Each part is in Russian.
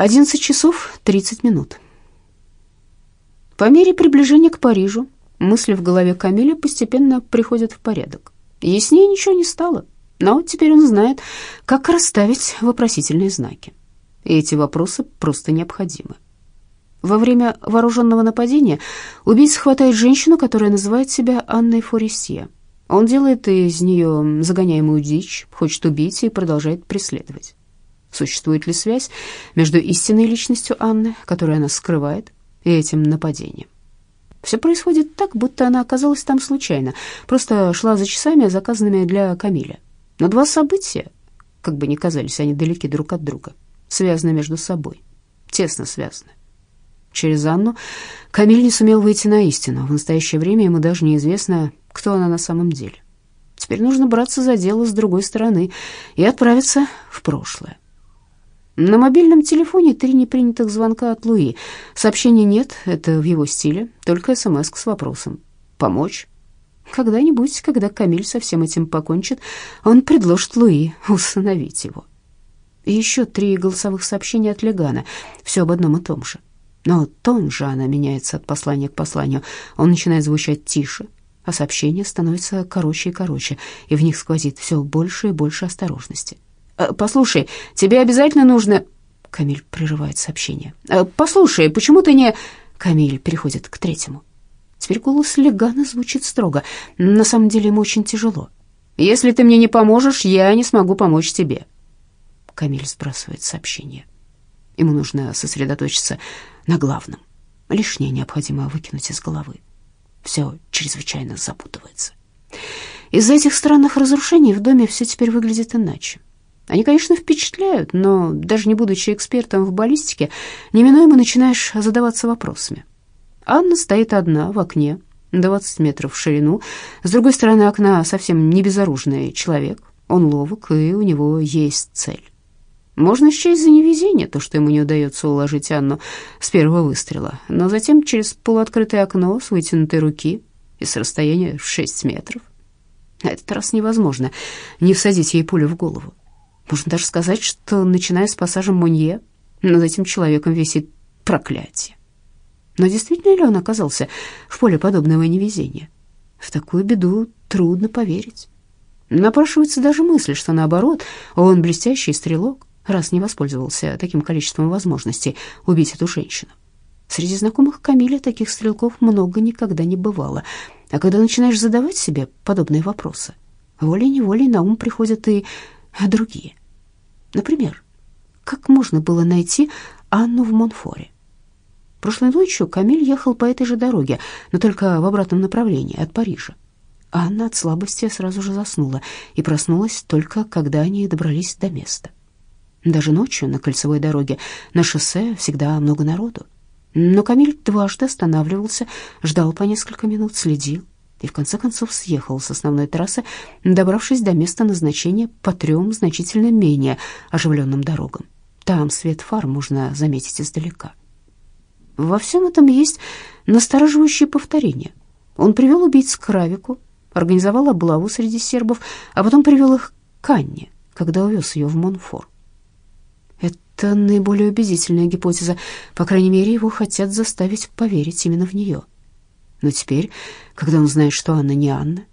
11 часов 30 минут. По мере приближения к Парижу мысли в голове Камиля постепенно приходят в порядок. Яснее ничего не стало, но теперь он знает, как расставить вопросительные знаки. И эти вопросы просто необходимы. Во время вооруженного нападения убийца хватает женщину, которая называет себя Анной Форесье. Он делает из нее загоняемую дичь, хочет убить и продолжает преследовать. Существует ли связь между истинной личностью Анны, которую она скрывает, и этим нападением? Все происходит так, будто она оказалась там случайно, просто шла за часами, заказанными для Камиля. Но два события, как бы ни казались они далеки друг от друга, связаны между собой, тесно связаны. Через Анну Камиль не сумел выйти на истину. В настоящее время ему даже неизвестно, кто она на самом деле. Теперь нужно браться за дело с другой стороны и отправиться в прошлое. На мобильном телефоне три непринятых звонка от Луи. Сообщения нет, это в его стиле, только смс с вопросом «Помочь?». Когда-нибудь, когда Камиль со всем этим покончит, он предложит Луи усыновить его. И еще три голосовых сообщения от Легана, все об одном и том же. Но тон Жана меняется от послания к посланию. Он начинает звучать тише, а сообщения становятся короче и короче, и в них сквозит все больше и больше осторожности. Э, «Послушай, тебе обязательно нужно...» Камиль прерывает сообщение. «Э, «Послушай, почему ты не...» Камиль переходит к третьему. Теперь голос Легана звучит строго. На самом деле ему очень тяжело. «Если ты мне не поможешь, я не смогу помочь тебе». Камиль сбрасывает сообщение. Ему нужно сосредоточиться на главном. Лишнее необходимо выкинуть из головы. Все чрезвычайно запутывается. Из-за этих странных разрушений в доме все теперь выглядит иначе. Они, конечно, впечатляют, но даже не будучи экспертом в баллистике, неминуемо начинаешь задаваться вопросами. Анна стоит одна в окне, 20 метров в ширину. С другой стороны окна совсем не безоружный человек. Он ловок, и у него есть цель. Можно счесть за невезение то, что ему не удается уложить Анну с первого выстрела, но затем через полуоткрытое окно с вытянутой руки и с расстояния в 6 метров. На этот раз невозможно не всадить ей пулю в голову. Можно даже сказать, что, начиная с пассажа Монье, над этим человеком висит проклятие. Но действительно ли он оказался в поле подобного невезения? В такую беду трудно поверить. Напрашивается даже мысль, что наоборот, он блестящий стрелок, раз не воспользовался таким количеством возможностей убить эту женщину. Среди знакомых Камиля таких стрелков много никогда не бывало. А когда начинаешь задавать себе подобные вопросы, волей-неволей на ум приходят и другие. Например, как можно было найти Анну в Монфоре? Прошлой ночью Камиль ехал по этой же дороге, но только в обратном направлении, от Парижа. Анна от слабости сразу же заснула и проснулась только, когда они добрались до места. Даже ночью на кольцевой дороге на шоссе всегда много народу. Но Камиль дважды останавливался, ждал по несколько минут, следил и в конце концов съехал с основной трассы, добравшись до места назначения по трем значительно менее оживленным дорогам. Там свет фар можно заметить издалека. Во всем этом есть настораживающее повторение. Он привел убийц к Равику, организовал облаву среди сербов, а потом привел их к Анне, когда увез ее в Монфор. Это наиболее убедительная гипотеза, по крайней мере, его хотят заставить поверить именно в нее. Но теперь, когда он знает, что Анна не Анна,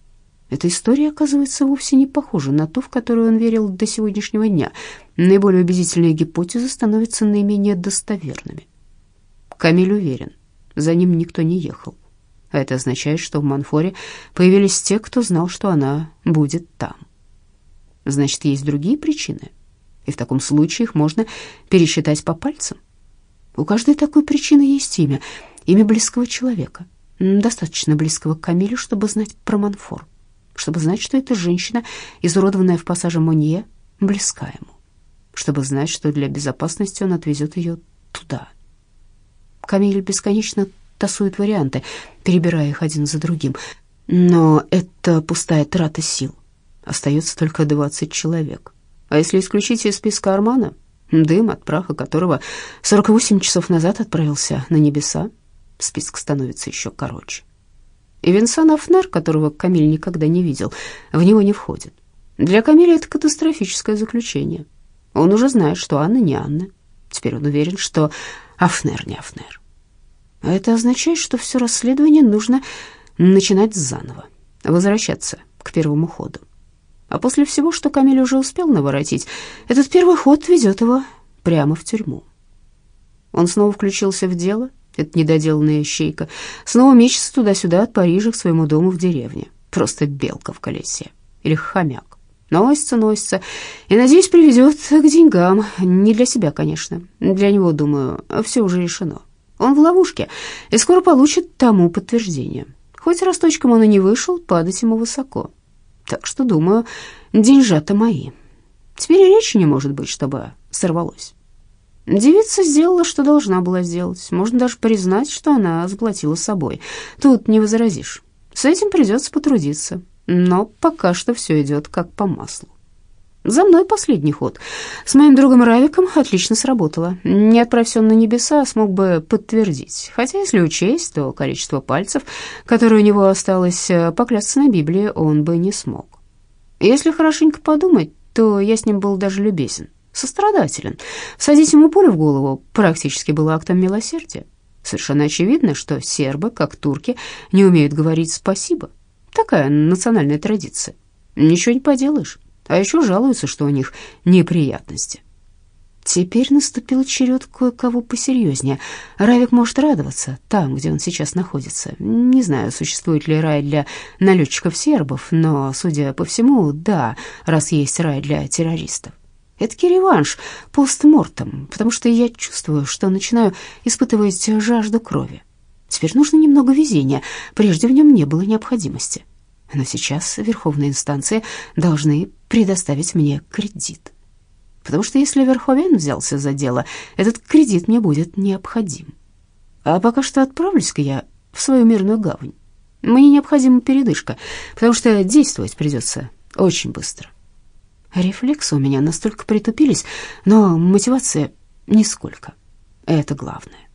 эта история оказывается вовсе не похожа на ту, в которую он верил до сегодняшнего дня. Наиболее убедительные гипотезы становятся наименее достоверными. Камиль уверен, за ним никто не ехал. А это означает, что в Манфоре появились те, кто знал, что она будет там. Значит, есть другие причины, и в таком случае их можно пересчитать по пальцам. У каждой такой причины есть имя, имя близкого человека — достаточно близкого к Камилю, чтобы знать про Манфор, чтобы знать, что эта женщина, изуродованная в пассаже Монье, близка ему, чтобы знать, что для безопасности он отвезет ее туда. Камиль бесконечно тасует варианты, перебирая их один за другим, но это пустая трата сил. Остается только 20 человек. А если исключить из списка Армана, дым от праха которого 48 часов назад отправился на небеса, список становится еще короче. И Винсан Афнер, которого Камиль никогда не видел, в него не входит. Для Камиля это катастрофическое заключение. Он уже знает, что Анна не Анна. Теперь он уверен, что Афнер не Афнер. А это означает, что все расследование нужно начинать заново, возвращаться к первому ходу. А после всего, что Камиль уже успел наворотить, этот первый ход ведет его прямо в тюрьму. Он снова включился в дело, это недоделанная щейка, снова мечется туда-сюда от Парижа к своему дому в деревне. Просто белка в колесе или хомяк. Носится, носится и, надеюсь, приведет к деньгам. Не для себя, конечно. Для него, думаю, все уже решено. Он в ловушке и скоро получит тому подтверждение. Хоть росточком он и не вышел, падать ему высоко. Так что, думаю, деньжата мои. Теперь и речи не может быть, чтобы сорвалось. Девица сделала, что должна была сделать. Можно даже признать, что она заплатила собой. Тут не возразишь. С этим придется потрудиться. Но пока что все идет как по маслу. За мной последний ход. С моим другом Равиком отлично сработало. Не отправься он на небеса, смог бы подтвердить. Хотя, если учесть, то количество пальцев, которое у него осталось, э, поклясться на Библии, он бы не смог. Если хорошенько подумать, то я с ним был даже любезен, сострадателен. Садить ему пулю в голову практически было актом милосердия. Совершенно очевидно, что сербы, как турки, не умеют говорить «спасибо». Такая национальная традиция. Ничего не поделаешь. А еще жалуются, что у них неприятности. Теперь наступил черед кое-кого посерьезнее. Равик может радоваться там, где он сейчас находится. Не знаю, существует ли рай для налетчиков-сербов, но, судя по всему, да, раз есть рай для террористов. Это реванш постмортом, потому что я чувствую, что начинаю испытывать жажду крови. Теперь нужно немного везения, прежде в нем не было необходимости. Но сейчас верховные инстанции должны предоставить мне кредит. Потому что если Верховен взялся за дело, этот кредит мне будет необходим. А пока что отправлюсь-ка я в свою мирную гавань. Мне необходима передышка, потому что действовать придется очень быстро. Рефлексы у меня настолько притупились, но мотивация нисколько. Это главное.